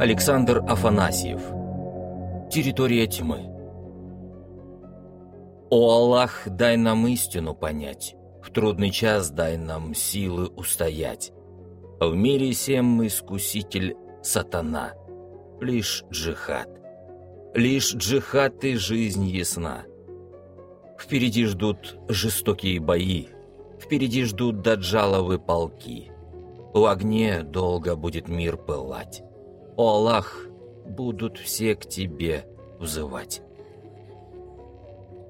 Александр Афанасьев. Территория тьмы. О Аллах, дай нам истину понять, в трудный час дай нам силы устоять. В мире всем искуситель сатана, лишь джихад. Лишь джихад и жизнь ясна. Впереди ждут жестокие бои, впереди ждут даджаловы полки. В огне долго будет мир пылать. О Аллах, будут все к тебе взывать.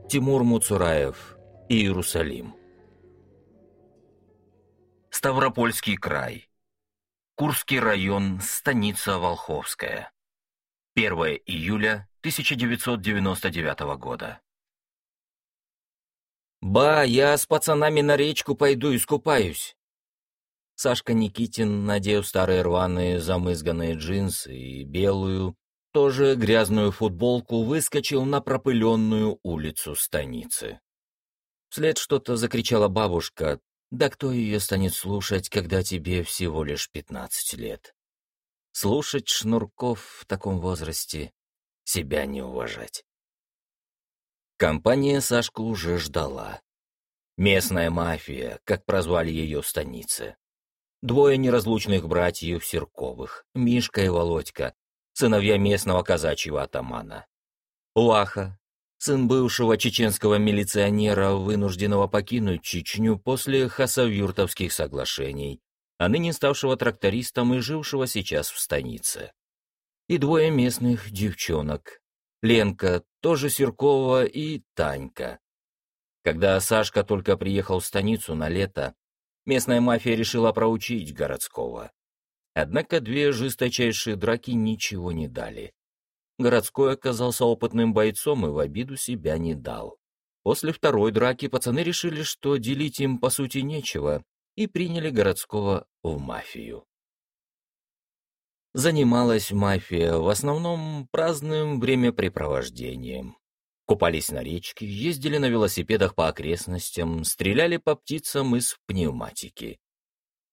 Тимур Муцураев, Иерусалим. Ставропольский край. Курский район, станица Волховская. 1 июля 1999 года. «Ба, я с пацанами на речку пойду искупаюсь». Сашка Никитин, надев старые рваные замызганные джинсы и белую, тоже грязную футболку, выскочил на пропыленную улицу станицы. Вслед что-то закричала бабушка, да кто ее станет слушать, когда тебе всего лишь пятнадцать лет? Слушать шнурков в таком возрасте — себя не уважать. Компания Сашку уже ждала. Местная мафия, как прозвали ее в станице. Двое неразлучных братьев Серковых, Мишка и Володька, сыновья местного казачьего атамана. Лаха, сын бывшего чеченского милиционера, вынужденного покинуть Чечню после хасавюртовских соглашений, а ныне ставшего трактористом и жившего сейчас в станице. И двое местных девчонок. Ленка, тоже Серкова, и Танька. Когда Сашка только приехал в станицу на лето, местная мафия решила проучить городского. Однако две жесточайшие драки ничего не дали. Городской оказался опытным бойцом и в обиду себя не дал. После второй драки пацаны решили, что делить им по сути нечего, и приняли городского в мафию. Занималась мафия в основном праздным времяпрепровождением. Купались на речке, ездили на велосипедах по окрестностям, стреляли по птицам из пневматики.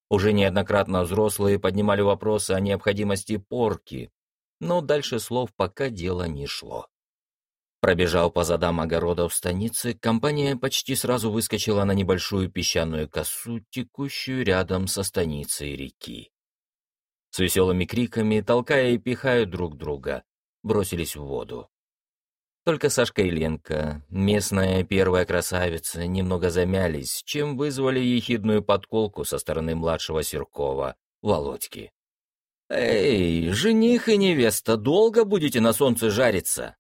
Уже неоднократно взрослые поднимали вопросы о необходимости порки, но дальше слов пока дело не шло. Пробежал по задам огородов станицы, компания почти сразу выскочила на небольшую песчаную косу, текущую рядом со станицей реки. С веселыми криками, толкая и пихая друг друга, бросились в воду. Только Сашка и Ленка, местная первая красавица, немного замялись, чем вызвали ехидную подколку со стороны младшего Серкова, Володьки. «Эй, жених и невеста, долго будете на солнце жариться?»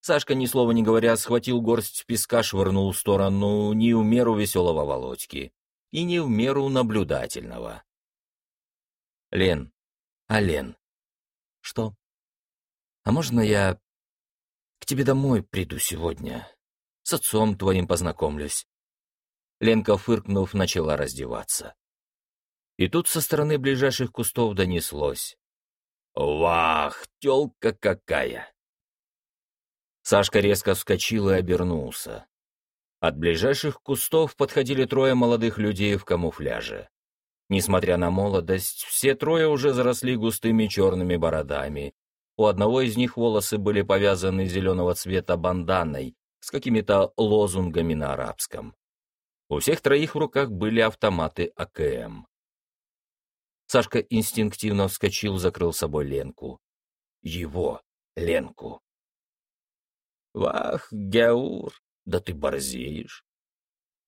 Сашка, ни слова не говоря, схватил горсть песка, швырнул в сторону не в меру веселого Володьки и не в меру наблюдательного. «Лен, а Лен, что? А можно я к тебе домой приду сегодня? С отцом твоим познакомлюсь?» Ленка, фыркнув, начала раздеваться. И тут со стороны ближайших кустов донеслось. «Вах, тёлка какая!» Сашка резко вскочил и обернулся. От ближайших кустов подходили трое молодых людей в камуфляже. Несмотря на молодость, все трое уже заросли густыми черными бородами. У одного из них волосы были повязаны зеленого цвета банданой с какими-то лозунгами на арабском. У всех троих в руках были автоматы АКМ. Сашка инстинктивно вскочил, закрыл собой Ленку. Его Ленку. «Вах, Гяур, да ты борзеешь!»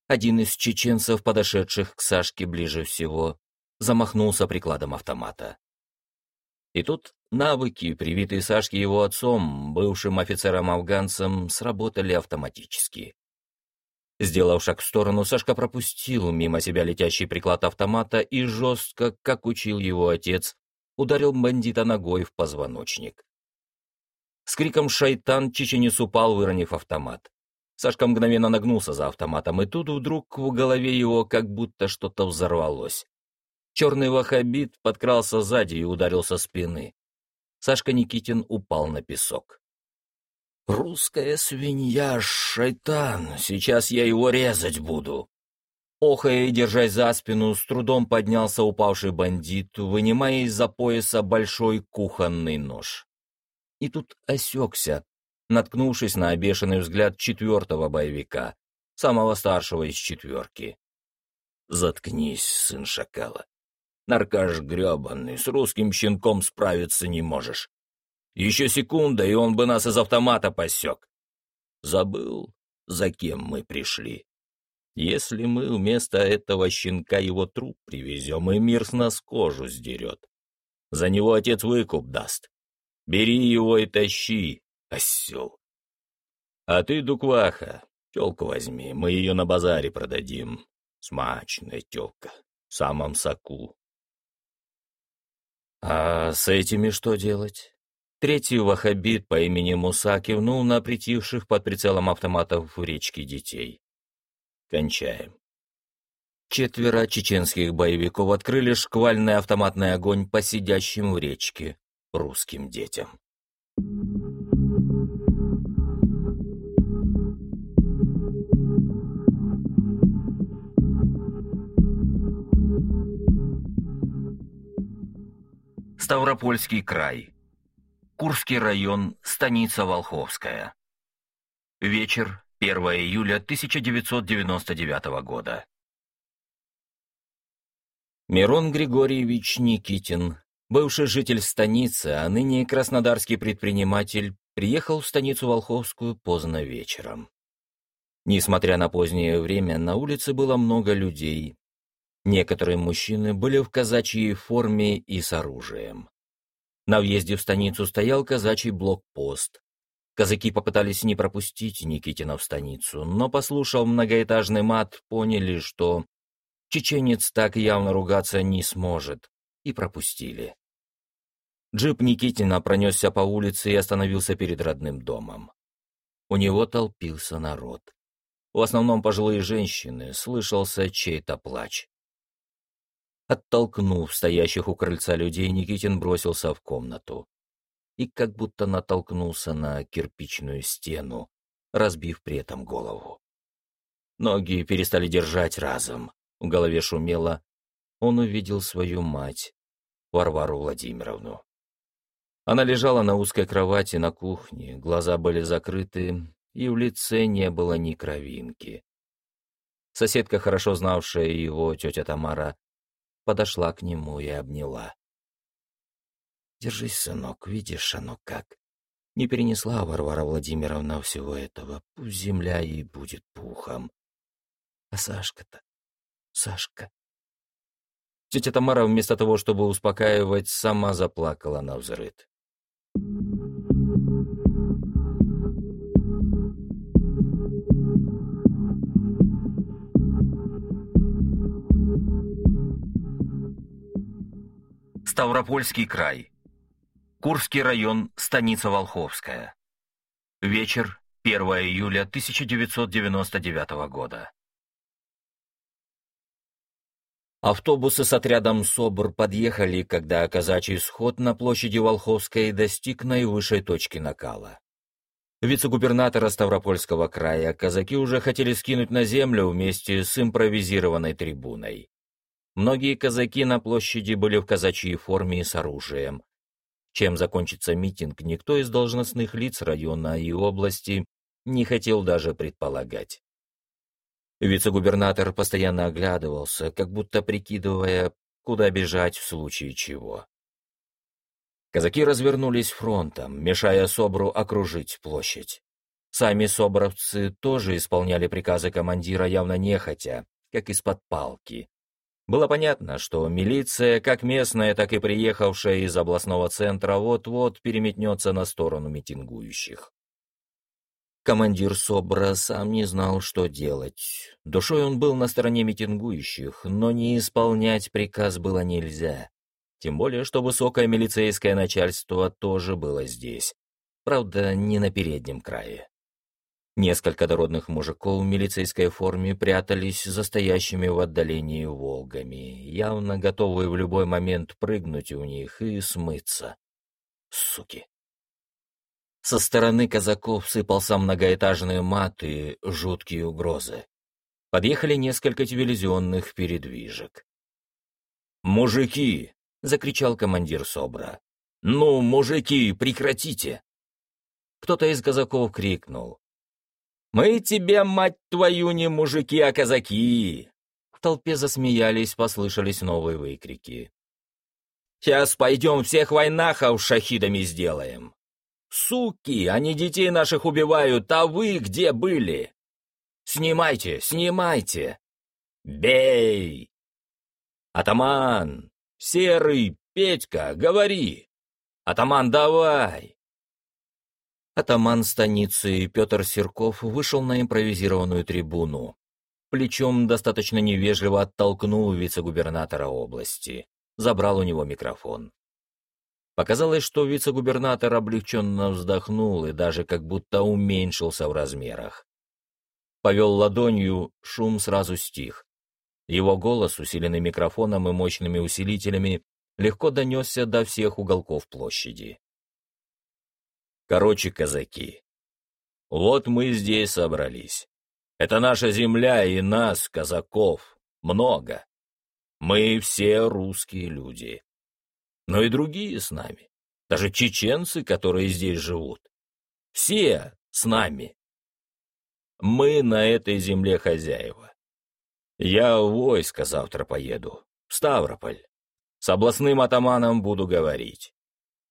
Один из чеченцев, подошедших к Сашке ближе всего, замахнулся прикладом автомата. И тут навыки, привитые Сашке его отцом, бывшим офицером-афганцем, сработали автоматически. Сделав шаг в сторону, Сашка пропустил мимо себя летящий приклад автомата и жестко, как учил его отец, ударил бандита ногой в позвоночник. С криком «Шайтан!» чеченец упал, выронив автомат. Сашка мгновенно нагнулся за автоматом, и тут вдруг в голове его как будто что-то взорвалось. Черный вахабит подкрался сзади и ударил со спины. Сашка Никитин упал на песок. «Русская свинья, шайтан! Сейчас я его резать буду!» Охая и держась за спину, с трудом поднялся упавший бандит, вынимая из-за пояса большой кухонный нож. И тут осекся, наткнувшись на обешенный взгляд четвертого боевика, самого старшего из четверки. «Заткнись, сын шакала. Наркаш гребаный, с русским щенком справиться не можешь. Еще секунда, и он бы нас из автомата посек. Забыл, за кем мы пришли. Если мы вместо этого щенка его труп привезем, и мир с нас кожу сдерет. За него отец выкуп даст. Бери его и тащи, осел. А ты, Дукваха, телку возьми, мы ее на базаре продадим. Смачная телка, в самом соку. А с этими что делать? Третий вахабит по имени Муса кивнул на притивших под прицелом автоматов в речке детей. Кончаем. Четверо чеченских боевиков открыли шквальный автоматный огонь по сидящим в речке русским детям. Ставропольский край. Курский район, станица Волховская. Вечер, 1 июля 1999 года. Мирон Григорьевич Никитин, бывший житель станицы, а ныне краснодарский предприниматель, приехал в станицу Волховскую поздно вечером. Несмотря на позднее время, на улице было много людей, Некоторые мужчины были в казачьей форме и с оружием. На въезде в станицу стоял казачий блокпост. Казаки попытались не пропустить Никитина в станицу, но, послушав многоэтажный мат, поняли, что чеченец так явно ругаться не сможет, и пропустили. Джип Никитина пронесся по улице и остановился перед родным домом. У него толпился народ. В основном пожилые женщины, слышался чей-то плач. Оттолкнув стоящих у крыльца людей, Никитин бросился в комнату. И как будто натолкнулся на кирпичную стену, разбив при этом голову. Ноги перестали держать разом. В голове шумело. Он увидел свою мать, Варвару Владимировну. Она лежала на узкой кровати на кухне, глаза были закрыты, и в лице не было ни кровинки. Соседка, хорошо знавшая его, тетя Тамара, подошла к нему и обняла. «Держись, сынок, видишь оно как. Не перенесла Варвара Владимировна всего этого, пусть земля ей будет пухом. А Сашка-то, Сашка...» Тетя Тамара вместо того, чтобы успокаивать, сама заплакала на взрыд. Ставропольский край. Курский район, станица Волховская. Вечер, 1 июля 1999 года. Автобусы с отрядом СОБР подъехали, когда казачий сход на площади Волховской достиг наивысшей точки накала. Вице-губернатора Ставропольского края казаки уже хотели скинуть на землю вместе с импровизированной трибуной. Многие казаки на площади были в казачьей форме и с оружием. Чем закончится митинг, никто из должностных лиц района и области не хотел даже предполагать. Вице-губернатор постоянно оглядывался, как будто прикидывая, куда бежать в случае чего. Казаки развернулись фронтом, мешая СОБРу окружить площадь. Сами собровцы тоже исполняли приказы командира явно нехотя, как из-под палки. Было понятно, что милиция, как местная, так и приехавшая из областного центра, вот-вот переметнется на сторону митингующих. Командир СОБРа сам не знал, что делать. Душой он был на стороне митингующих, но не исполнять приказ было нельзя. Тем более, что высокое милицейское начальство тоже было здесь. Правда, не на переднем крае. Несколько дородных мужиков в милицейской форме прятались за стоящими в отдалении «Волгами», явно готовые в любой момент прыгнуть у них и смыться. Суки. Со стороны казаков сыпался многоэтажный мат и жуткие угрозы. Подъехали несколько телевизионных передвижек. «Мужики!» — закричал командир СОБРа. «Ну, мужики, прекратите!» Кто-то из казаков крикнул. «Мы тебе, мать твою, не мужики, а казаки!» В толпе засмеялись, послышались новые выкрики. «Сейчас пойдем всех войнахов шахидами сделаем!» «Суки, они детей наших убивают, а вы где были?» «Снимайте, снимайте!» «Бей!» «Атаман! Серый! Петька, говори!» «Атаман, давай!» Атаман станицы Петр Серков вышел на импровизированную трибуну. Плечом достаточно невежливо оттолкнул вице-губернатора области. Забрал у него микрофон. Показалось, что вице-губернатор облегченно вздохнул и даже как будто уменьшился в размерах. Повел ладонью, шум сразу стих. Его голос, усиленный микрофоном и мощными усилителями, легко донесся до всех уголков площади. Короче, казаки, вот мы здесь собрались. Это наша земля и нас, казаков, много. Мы все русские люди. Но и другие с нами. Даже чеченцы, которые здесь живут. Все с нами. Мы на этой земле хозяева. Я в войско завтра поеду, в Ставрополь. С областным атаманом буду говорить.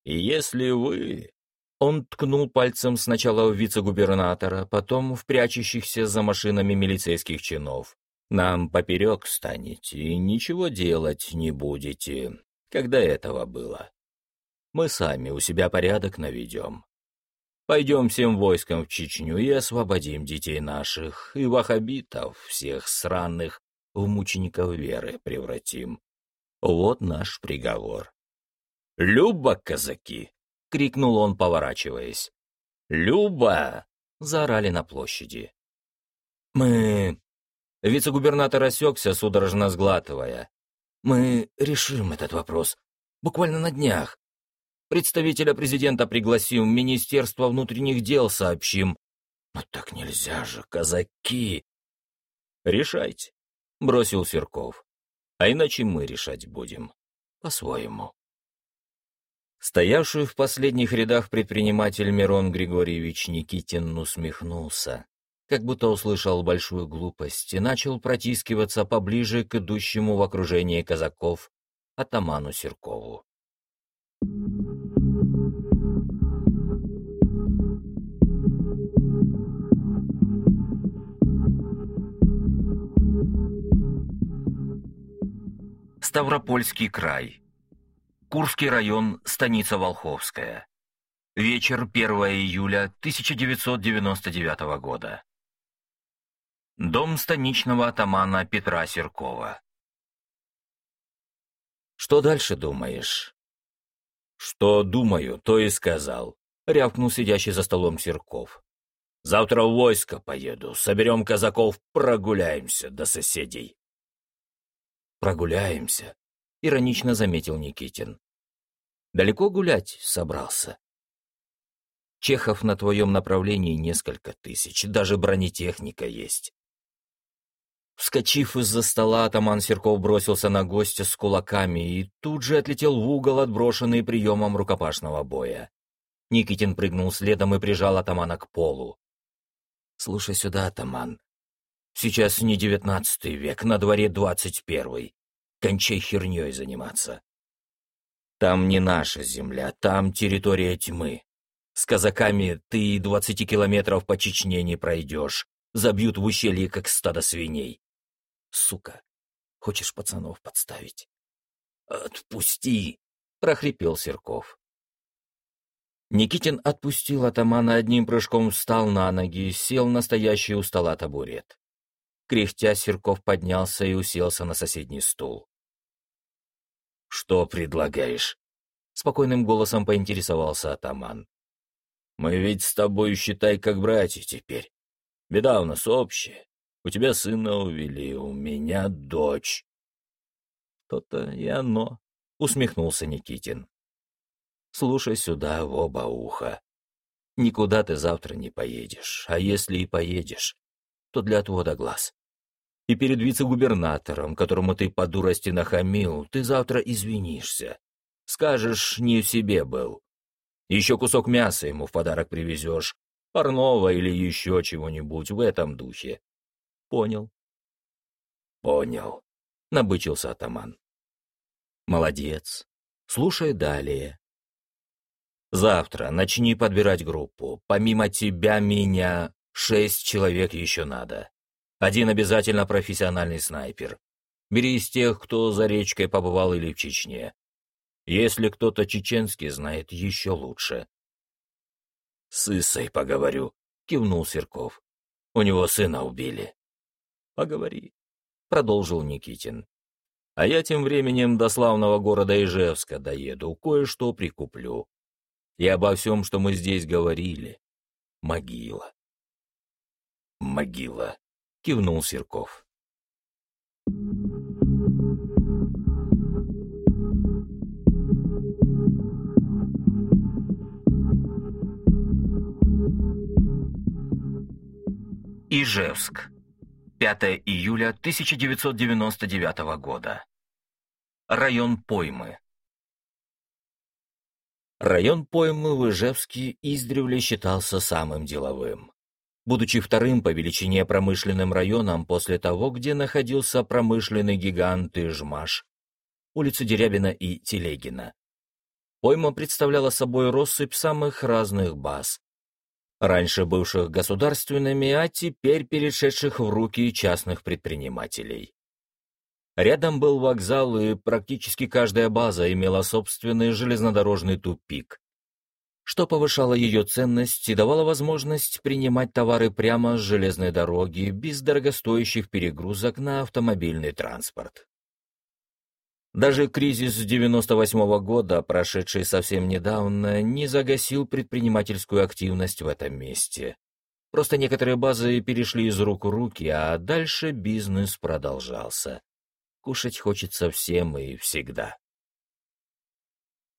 И если вы он ткнул пальцем сначала в вице-губернатора, потом в прячущихся за машинами милицейских чинов. «Нам поперек станете и ничего делать не будете, когда этого было. Мы сами у себя порядок наведем. Пойдем всем войском в Чечню и освободим детей наших и вахабитов, всех сраных, в мучеников веры превратим. Вот наш приговор. Люба, казаки!» Крикнул он, поворачиваясь. «Люба!» — заорали на площади. «Мы...» Вице-губернатор осекся, судорожно сглатывая. «Мы решим этот вопрос. Буквально на днях. Представителя президента пригласим, Министерство внутренних дел сообщим. Но так нельзя же, казаки!» «Решайте», — бросил Серков. «А иначе мы решать будем. По-своему». Стоявший в последних рядах предприниматель Мирон Григорьевич Никитин усмехнулся, как будто услышал большую глупость и начал протискиваться поближе к идущему в окружении казаков атаману Серкову. Ставропольский край. Курский район, станица Волховская. Вечер 1 июля 1999 года. Дом станичного атамана Петра Серкова. «Что дальше думаешь?» «Что думаю, то и сказал», — рявкнул сидящий за столом Серков. «Завтра в войско поеду, соберем казаков, прогуляемся до соседей». «Прогуляемся», — иронично заметил Никитин. Далеко гулять собрался? Чехов на твоем направлении несколько тысяч, даже бронетехника есть. Вскочив из-за стола, атаман Серков бросился на гостя с кулаками и тут же отлетел в угол, отброшенный приемом рукопашного боя. Никитин прыгнул следом и прижал атамана к полу. «Слушай сюда, атаман. Сейчас не девятнадцатый век, на дворе двадцать первый. Кончай херней заниматься. Там не наша земля, там территория тьмы. С казаками ты и двадцати километров по Чечне не пройдешь. Забьют в ущелье, как стадо свиней. Сука, хочешь пацанов подставить? Отпусти, прохрипел Серков. Никитин отпустил атамана одним прыжком, встал на ноги, сел на стоящий у стола табурет. Кряхтя, Серков поднялся и уселся на соседний стул. «Что предлагаешь?» — спокойным голосом поинтересовался атаман. «Мы ведь с тобой, считай, как братья теперь. Беда у нас общая. У тебя сына увели, у меня дочь». «То-то и оно», — усмехнулся Никитин. «Слушай сюда в оба уха. Никуда ты завтра не поедешь, а если и поедешь, то для отвода глаз. И перед вице-губернатором, которому ты по дурости нахамил, ты завтра извинишься. Скажешь, не в себе был. Еще кусок мяса ему в подарок привезешь, парного или еще чего-нибудь в этом духе. Понял. Понял, набычился атаман. Молодец. Слушай далее. Завтра начни подбирать группу. Помимо тебя, меня, шесть человек еще надо. Один обязательно профессиональный снайпер. Бери из тех, кто за речкой побывал или в Чечне. Если кто-то чеченский знает, еще лучше. «С Исой поговорю», — кивнул Серков. «У него сына убили». «Поговори», — продолжил Никитин. «А я тем временем до славного города Ижевска доеду, кое-что прикуплю. И обо всем, что мы здесь говорили. Могила». «Могила», — кивнул Серков. Ижевск. 5 июля 1999 года. Район Поймы. Район Поймы в Ижевске издревле считался самым деловым. Будучи вторым по величине промышленным районом после того, где находился промышленный гигант Ижмаш, улицы Дерябина и Телегина. Пойма представляла собой россыпь самых разных баз, раньше бывших государственными, а теперь перешедших в руки частных предпринимателей. Рядом был вокзал, и практически каждая база имела собственный железнодорожный тупик, что повышало ее ценность и давало возможность принимать товары прямо с железной дороги без дорогостоящих перегрузок на автомобильный транспорт. Даже кризис 98 -го года, прошедший совсем недавно, не загасил предпринимательскую активность в этом месте. Просто некоторые базы перешли из рук в руки, а дальше бизнес продолжался. Кушать хочется всем и всегда.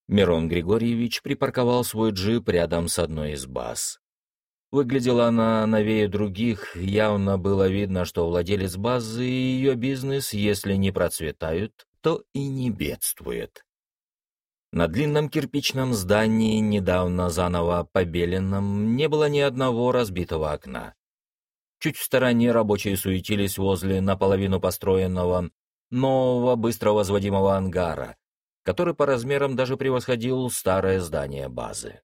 Мирон Григорьевич припарковал свой джип рядом с одной из баз. Выглядела она новее других, явно было видно, что владелец базы и ее бизнес, если не процветают, то и не бедствует. На длинном кирпичном здании, недавно заново побеленном, не было ни одного разбитого окна. Чуть в стороне рабочие суетились возле наполовину построенного нового быстро возводимого ангара, который по размерам даже превосходил старое здание базы.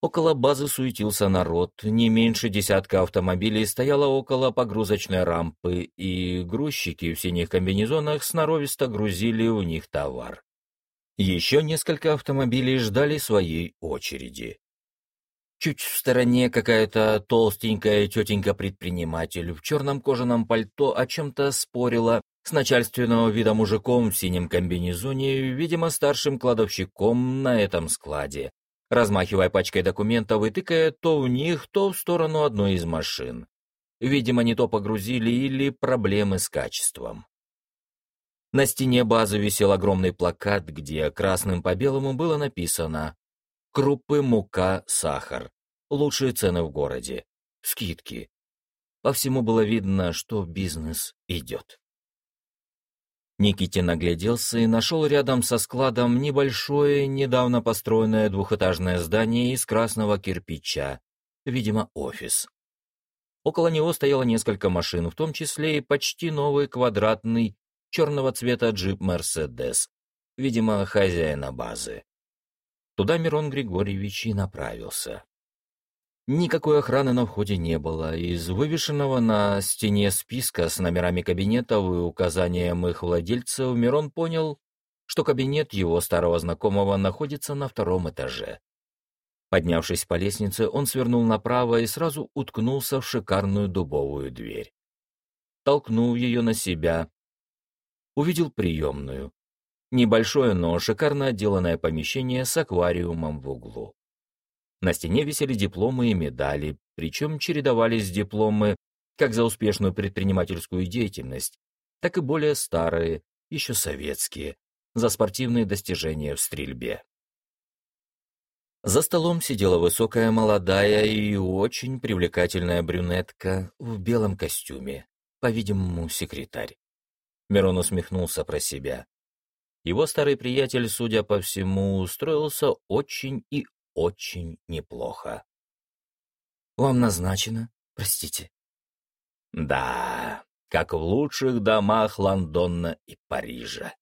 Около базы суетился народ, не меньше десятка автомобилей стояло около погрузочной рампы, и грузчики в синих комбинезонах сноровисто грузили в них товар. Еще несколько автомобилей ждали своей очереди. Чуть в стороне какая-то толстенькая тетенька-предприниматель в черном кожаном пальто о чем-то спорила с начальственного вида мужиком в синем комбинезоне, видимо, старшим кладовщиком на этом складе, размахивая пачкой документов и тыкая то в них, то в сторону одной из машин. Видимо, не то погрузили или проблемы с качеством. На стене базы висел огромный плакат, где красным по белому было написано «Крупы, мука, сахар. Лучшие цены в городе. Скидки». По всему было видно, что бизнес идет. Никитин огляделся и нашел рядом со складом небольшое, недавно построенное двухэтажное здание из красного кирпича, видимо, офис. Около него стояло несколько машин, в том числе и почти новый квадратный черного цвета джип «Мерседес», видимо, хозяина базы. Туда Мирон Григорьевич и направился. Никакой охраны на входе не было. Из вывешенного на стене списка с номерами кабинетов и указанием их владельцев Мирон понял, что кабинет его старого знакомого находится на втором этаже. Поднявшись по лестнице, он свернул направо и сразу уткнулся в шикарную дубовую дверь. Толкнул ее на себя. Увидел приемную. Небольшое, но шикарно отделанное помещение с аквариумом в углу. На стене висели дипломы и медали, причем чередовались дипломы как за успешную предпринимательскую деятельность, так и более старые, еще советские, за спортивные достижения в стрельбе. За столом сидела высокая молодая и очень привлекательная брюнетка в белом костюме, по-видимому, секретарь. Мирон усмехнулся про себя. Его старый приятель, судя по всему, устроился очень и очень неплохо. «Вам назначено? Простите». «Да, как в лучших домах Лондона и Парижа.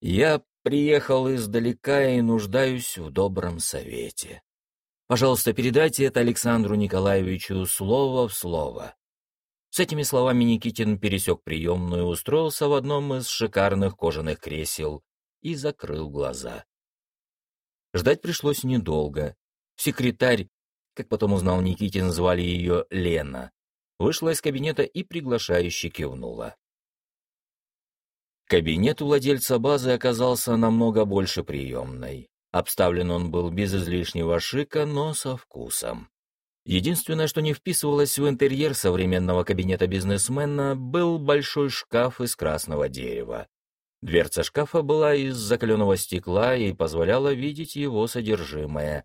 Я приехал издалека и нуждаюсь в добром совете. Пожалуйста, передайте это Александру Николаевичу слово в слово. С этими словами Никитин пересек приемную, устроился в одном из шикарных кожаных кресел и закрыл глаза. Ждать пришлось недолго. Секретарь, как потом узнал Никитин, звали ее Лена, вышла из кабинета и приглашающе кивнула. Кабинет у владельца базы оказался намного больше приемной. Обставлен он был без излишнего шика, но со вкусом. Единственное, что не вписывалось в интерьер современного кабинета бизнесмена, был большой шкаф из красного дерева. Дверца шкафа была из закаленного стекла и позволяла видеть его содержимое.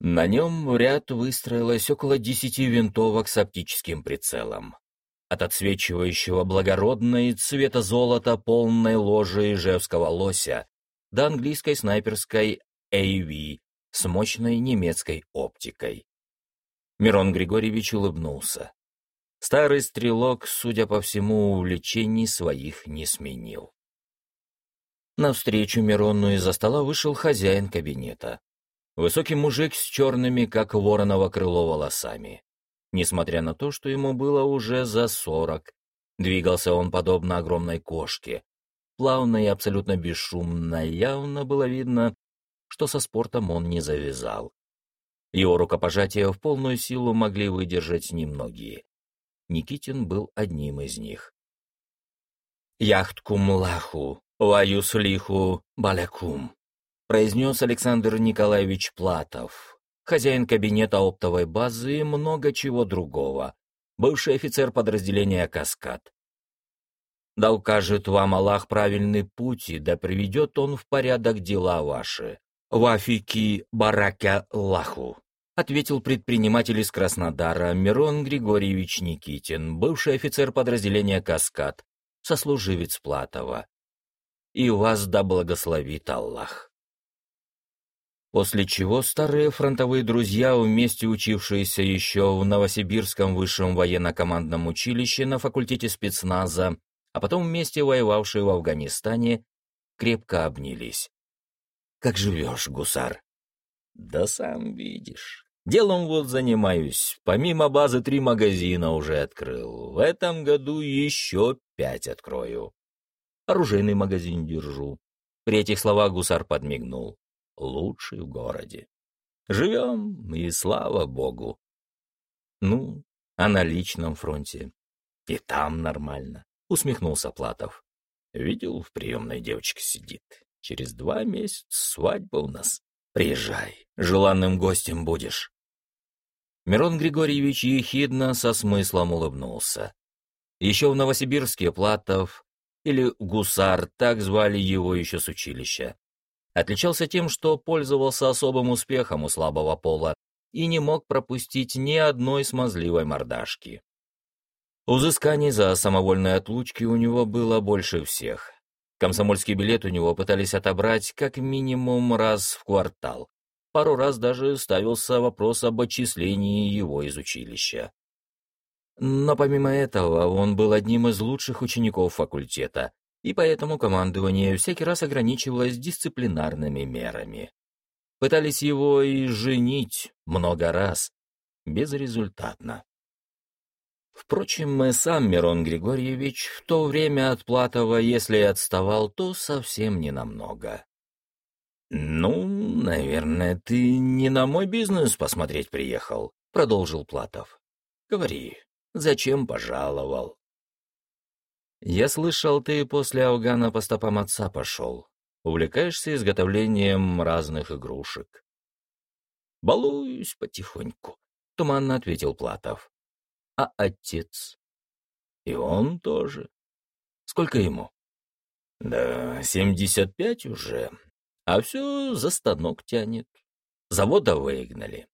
На нем в ряд выстроилось около десяти винтовок с оптическим прицелом. От отсвечивающего благородной цвета золота полной ложи ижевского лося до английской снайперской AV с мощной немецкой оптикой. Мирон Григорьевич улыбнулся. Старый стрелок, судя по всему, увлечений своих не сменил. Навстречу Мирону из-за стола вышел хозяин кабинета. Высокий мужик с черными, как вороново крыло, волосами. Несмотря на то, что ему было уже за сорок, двигался он подобно огромной кошке. Плавно и абсолютно бесшумно, явно было видно, что со спортом он не завязал. Его рукопожатия в полную силу могли выдержать немногие. Никитин был одним из них. «Яхткум лаху, ваюслиху балякум», произнес Александр Николаевич Платов, хозяин кабинета оптовой базы и много чего другого, бывший офицер подразделения «Каскад». Да укажет вам Аллах правильный путь, и да приведет он в порядок дела ваши. Вафики баракя лаху ответил предприниматель из Краснодара Мирон Григорьевич Никитин, бывший офицер подразделения «Каскад», сослуживец Платова. «И вас да благословит Аллах». После чего старые фронтовые друзья, вместе учившиеся еще в Новосибирском высшем военно-командном училище на факультете спецназа, а потом вместе воевавшие в Афганистане, крепко обнялись. «Как живешь, гусар?» «Да сам видишь». Делом вот занимаюсь. Помимо базы три магазина уже открыл. В этом году еще пять открою. Оружейный магазин держу. При этих словах гусар подмигнул. Лучший в городе. Живем, и слава богу. Ну, а на личном фронте? И там нормально, усмехнулся Платов. Видел, в приемной девочке сидит. Через два месяца свадьба у нас. Приезжай, желанным гостем будешь. Мирон Григорьевич ехидно со смыслом улыбнулся. Еще в Новосибирске Платов, или Гусар, так звали его еще с училища, отличался тем, что пользовался особым успехом у слабого пола и не мог пропустить ни одной смазливой мордашки. Узысканий за самовольные отлучки у него было больше всех. Комсомольский билет у него пытались отобрать как минимум раз в квартал, Пару раз даже ставился вопрос об отчислении его из училища. Но помимо этого, он был одним из лучших учеников факультета, и поэтому командование всякий раз ограничивалось дисциплинарными мерами. Пытались его и женить много раз, безрезультатно. Впрочем, и сам Мирон Григорьевич в то время от Платова, если отставал, то совсем не намного. «Ну, наверное, ты не на мой бизнес посмотреть приехал», — продолжил Платов. «Говори, зачем пожаловал?» «Я слышал, ты после Аугана по стопам отца пошел. Увлекаешься изготовлением разных игрушек». «Балуюсь потихоньку», — туманно ответил Платов. «А отец?» «И он тоже. Сколько ему?» «Да семьдесят пять уже, а все за станок тянет. Завода выгнали.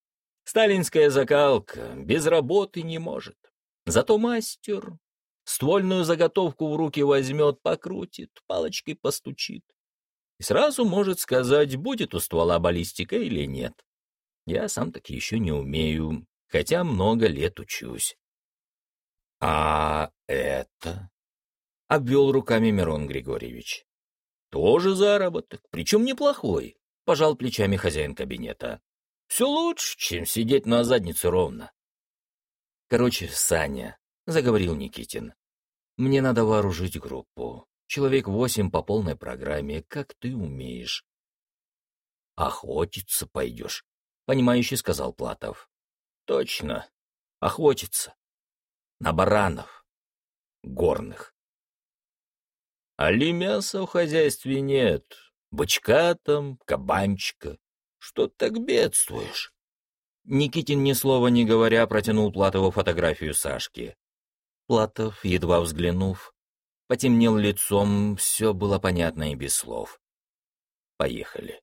Сталинская закалка без работы не может. Зато мастер. ствольную заготовку в руки возьмет, покрутит, палочкой постучит. И сразу может сказать, будет у ствола баллистика или нет. Я сам так еще не умею, хотя много лет учусь. «А это?» — обвел руками Мирон Григорьевич. «Тоже заработок, причем неплохой», — пожал плечами хозяин кабинета. «Все лучше, чем сидеть на заднице ровно». «Короче, Саня», — заговорил Никитин, — «мне надо вооружить группу. Человек восемь по полной программе, как ты умеешь». «Охотиться пойдешь», — понимающе сказал Платов. «Точно, охотиться. На баранов. Горных. Али мяса в хозяйстве нет. Бычка там, кабанчика. Что так бедствуешь?» Никитин, ни слова не говоря, протянул Платову фотографию Сашки. Платов, едва взглянув, потемнел лицом, все было понятно и без слов. «Поехали».